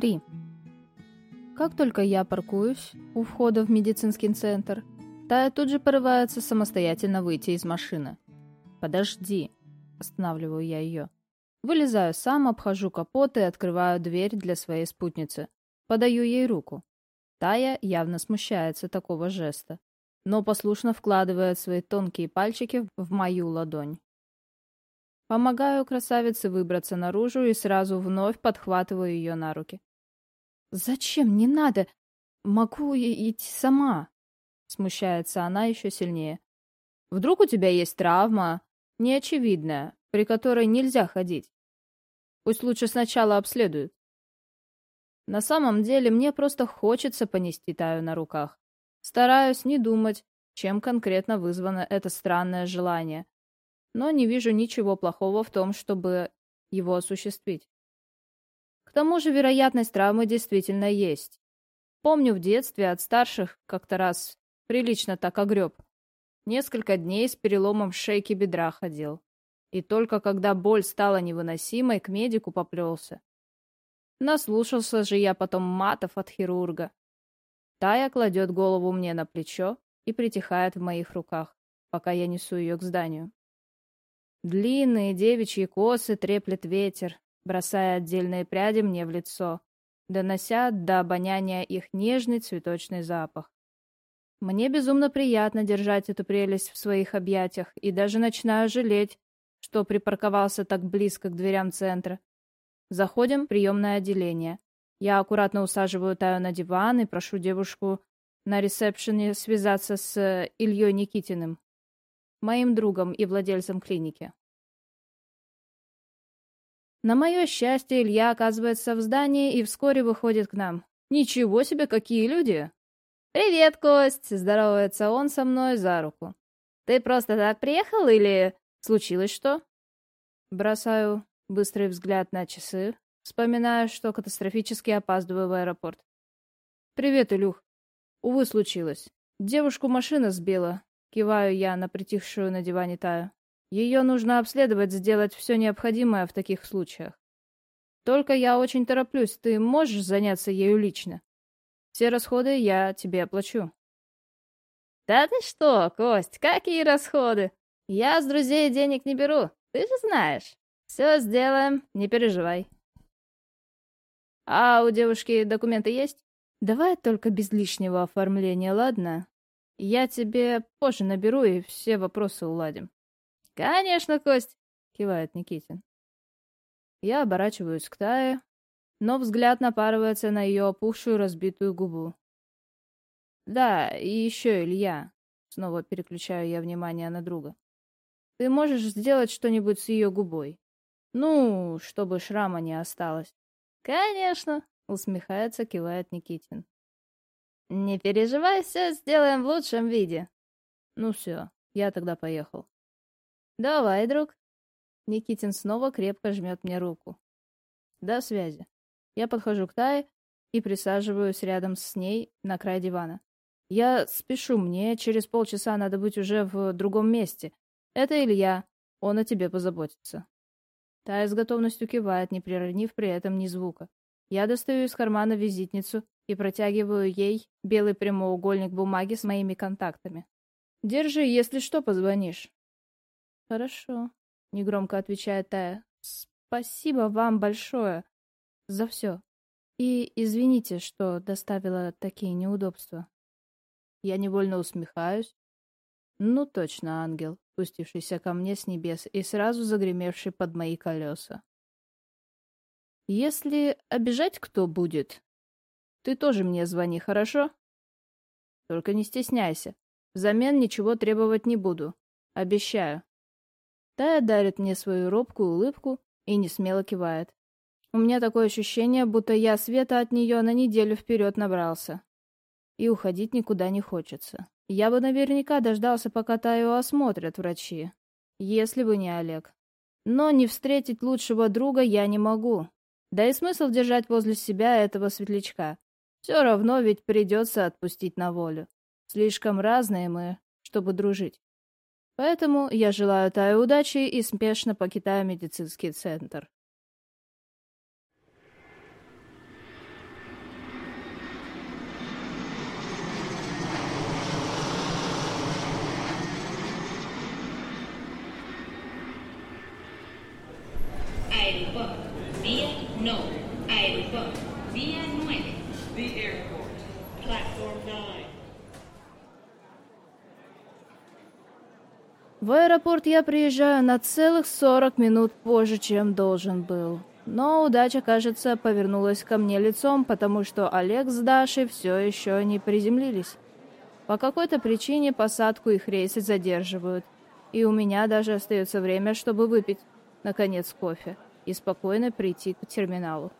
3. Как только я паркуюсь у входа в медицинский центр, Тая тут же порывается самостоятельно выйти из машины. «Подожди», — останавливаю я ее. Вылезаю сам, обхожу капот и открываю дверь для своей спутницы. Подаю ей руку. Тая явно смущается такого жеста, но послушно вкладывает свои тонкие пальчики в мою ладонь. Помогаю красавице выбраться наружу и сразу вновь подхватываю ее на руки. «Зачем? Не надо! Могу идти сама!» Смущается она еще сильнее. «Вдруг у тебя есть травма, неочевидная, при которой нельзя ходить? Пусть лучше сначала обследуют». На самом деле мне просто хочется понести Таю на руках. Стараюсь не думать, чем конкретно вызвано это странное желание, но не вижу ничего плохого в том, чтобы его осуществить. К тому же вероятность травмы действительно есть. Помню в детстве от старших как-то раз прилично так огреб. Несколько дней с переломом шейки бедра ходил. И только когда боль стала невыносимой, к медику поплелся. Наслушался же я потом матов от хирурга. Тая кладет голову мне на плечо и притихает в моих руках, пока я несу ее к зданию. Длинные девичьи косы треплет ветер, бросая отдельные пряди мне в лицо, донося до обоняния их нежный цветочный запах. Мне безумно приятно держать эту прелесть в своих объятиях и даже начинаю жалеть, что припарковался так близко к дверям центра. Заходим в приемное отделение. Я аккуратно усаживаю Таю на диван и прошу девушку на ресепшене связаться с Ильей Никитиным моим другом и владельцем клиники. На мое счастье, Илья оказывается в здании и вскоре выходит к нам. Ничего себе, какие люди! «Привет, Кость!» — здоровается он со мной за руку. «Ты просто так приехал или случилось что?» Бросаю быстрый взгляд на часы, вспоминая, что катастрофически опаздываю в аэропорт. «Привет, Илюх. Увы, случилось. Девушку машина сбила, Киваю я на притихшую на диване Таю. Ее нужно обследовать, сделать все необходимое в таких случаях. Только я очень тороплюсь, ты можешь заняться ею лично? Все расходы я тебе оплачу. Да ты что, Кость, какие расходы? Я с друзей денег не беру, ты же знаешь. Все сделаем, не переживай. А у девушки документы есть? Давай только без лишнего оформления, ладно? Я тебе позже наберу и все вопросы уладим. Конечно, Кость, кивает Никитин. Я оборачиваюсь к Тае, но взгляд напарывается на ее опухшую разбитую губу. Да, и еще Илья. Снова переключаю я внимание на друга. Ты можешь сделать что-нибудь с ее губой? Ну, чтобы шрама не осталось. Конечно, усмехается, кивает Никитин. «Не переживай, все сделаем в лучшем виде». «Ну все, я тогда поехал». «Давай, друг». Никитин снова крепко жмет мне руку. «До связи». Я подхожу к Тае и присаживаюсь рядом с ней на край дивана. «Я спешу, мне через полчаса надо быть уже в другом месте. Это Илья, он о тебе позаботится». Тая с готовностью кивает, не приронив при этом ни звука. Я достаю из кармана визитницу и протягиваю ей белый прямоугольник бумаги с моими контактами. «Держи, если что, позвонишь». «Хорошо», — негромко отвечает Тая. «Спасибо вам большое за все. И извините, что доставила такие неудобства». Я невольно усмехаюсь. Ну точно, ангел, спустившийся ко мне с небес и сразу загремевший под мои колеса. Если обижать кто будет, ты тоже мне звони, хорошо? Только не стесняйся. Взамен ничего требовать не буду. Обещаю. Тая дарит мне свою робкую улыбку и не смело кивает. У меня такое ощущение, будто я света от нее на неделю вперед набрался. И уходить никуда не хочется. Я бы наверняка дождался, пока Таю осмотрят врачи. Если бы не Олег. Но не встретить лучшего друга я не могу. Да и смысл держать возле себя этого светлячка. Все равно ведь придется отпустить на волю. Слишком разные мы, чтобы дружить. Поэтому я желаю Тае удачи и спешно покидаю медицинский центр. В аэропорт я приезжаю на целых 40 минут позже, чем должен был. Но удача, кажется, повернулась ко мне лицом, потому что Олег с Дашей все еще не приземлились. По какой-то причине посадку их рейсы задерживают, и у меня даже остается время, чтобы выпить, наконец, кофе и спокойно прийти к терминалу.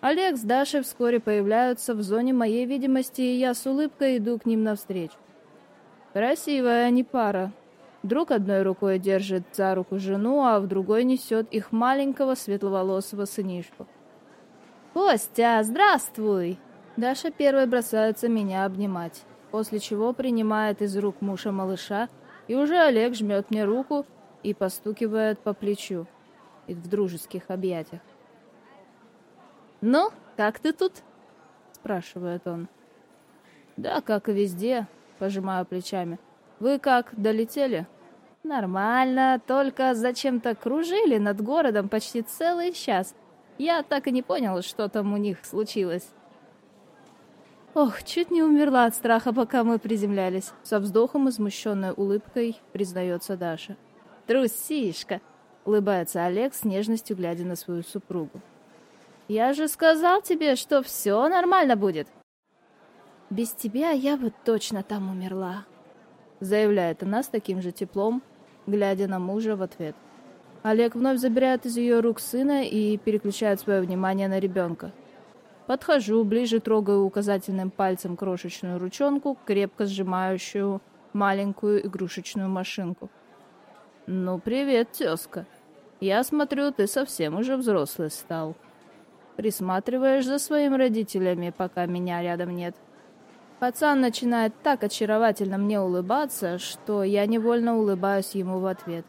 Олег с Дашей вскоре появляются в зоне моей видимости, и я с улыбкой иду к ним навстречу. Красивая они пара. Друг одной рукой держит за руку жену, а в другой несет их маленького светловолосого сынишку. «Костя, здравствуй!» Даша первой бросается меня обнимать, после чего принимает из рук мужа малыша, и уже Олег жмет мне руку и постукивает по плечу и в дружеских объятиях. «Ну, как ты тут?» — спрашивает он. «Да, как и везде», — пожимаю плечами. «Вы как, долетели?» «Нормально, только зачем-то кружили над городом почти целый час. Я так и не понял, что там у них случилось». Ох, чуть не умерла от страха, пока мы приземлялись. Со вздохом и смущенной улыбкой признается Даша. «Трусишка!» — улыбается Олег с нежностью, глядя на свою супругу. «Я же сказал тебе, что все нормально будет!» «Без тебя я бы точно там умерла», — заявляет она с таким же теплом, глядя на мужа в ответ. Олег вновь забирает из ее рук сына и переключает свое внимание на ребенка. Подхожу, ближе трогаю указательным пальцем крошечную ручонку, крепко сжимающую маленькую игрушечную машинку. «Ну, привет, тезка. Я смотрю, ты совсем уже взрослый стал. Присматриваешь за своими родителями, пока меня рядом нет». Пацан начинает так очаровательно мне улыбаться, что я невольно улыбаюсь ему в ответ.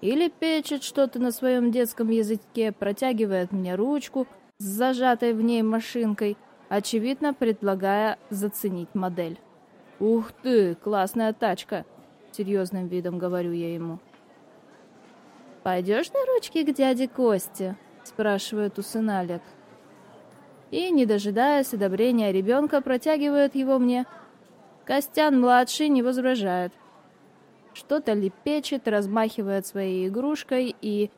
Или печет что-то на своем детском языке, протягивает мне ручку с зажатой в ней машинкой, очевидно предлагая заценить модель. «Ух ты, классная тачка!» — серьезным видом говорю я ему. «Пойдешь на ручки к дяде Косте?» — спрашивает у сына Олег и, не дожидаясь одобрения ребенка, протягивает его мне. Костян-младший не возражает. Что-то лепечет, размахивает своей игрушкой, и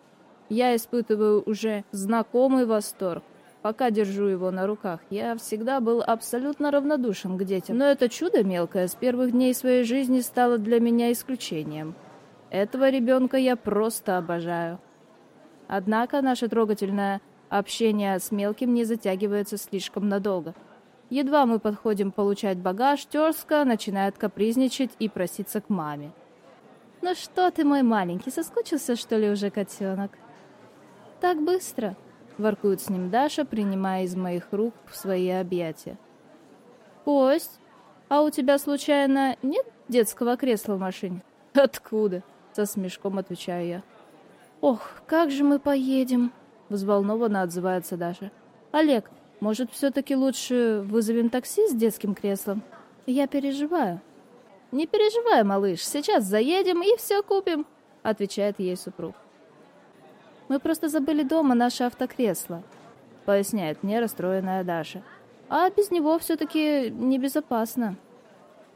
я испытываю уже знакомый восторг. Пока держу его на руках, я всегда был абсолютно равнодушен к детям, но это чудо мелкое с первых дней своей жизни стало для меня исключением. Этого ребенка я просто обожаю. Однако наша трогательная Общение с мелким не затягивается слишком надолго. Едва мы подходим получать багаж, Терска начинает капризничать и проситься к маме. «Ну что ты, мой маленький, соскучился, что ли, уже котенок?» «Так быстро», — воркует с ним Даша, принимая из моих рук в свои объятия. «Кость, а у тебя, случайно, нет детского кресла в машине?» «Откуда?» — со смешком отвечаю я. «Ох, как же мы поедем?» Взволнованно отзывается Даша. «Олег, может, все-таки лучше вызовем такси с детским креслом? Я переживаю». «Не переживай, малыш, сейчас заедем и все купим», — отвечает ей супруг. «Мы просто забыли дома наше автокресло», — поясняет мне расстроенная Даша. «А без него все-таки небезопасно».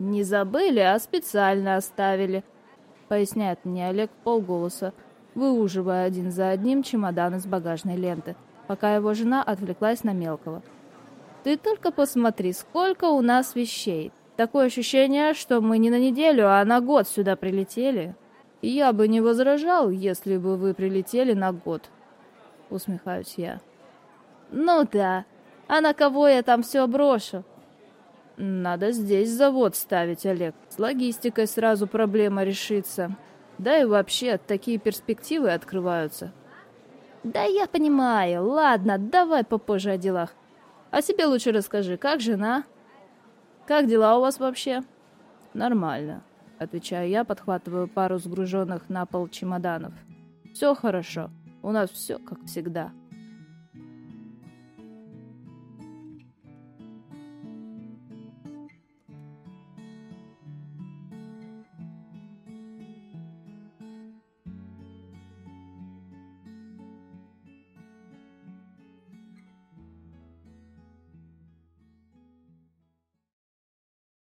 «Не забыли, а специально оставили», — поясняет мне Олег полголоса, выуживая один за одним чемодан из багажной ленты, пока его жена отвлеклась на мелкого. «Ты только посмотри, сколько у нас вещей. Такое ощущение, что мы не на неделю, а на год сюда прилетели. Я бы не возражал, если бы вы прилетели на год», — усмехаюсь я. «Ну да, а на кого я там все брошу?» «Надо здесь завод ставить, Олег. С логистикой сразу проблема решится», да и вообще, такие перспективы открываются. Да я понимаю. Ладно, давай попозже о делах. А себе лучше расскажи, как жена? Как дела у вас вообще? Нормально, отвечаю я, подхватываю пару сгруженных на пол чемоданов. Все хорошо. У нас все как всегда.